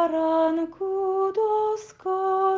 Parancu dosca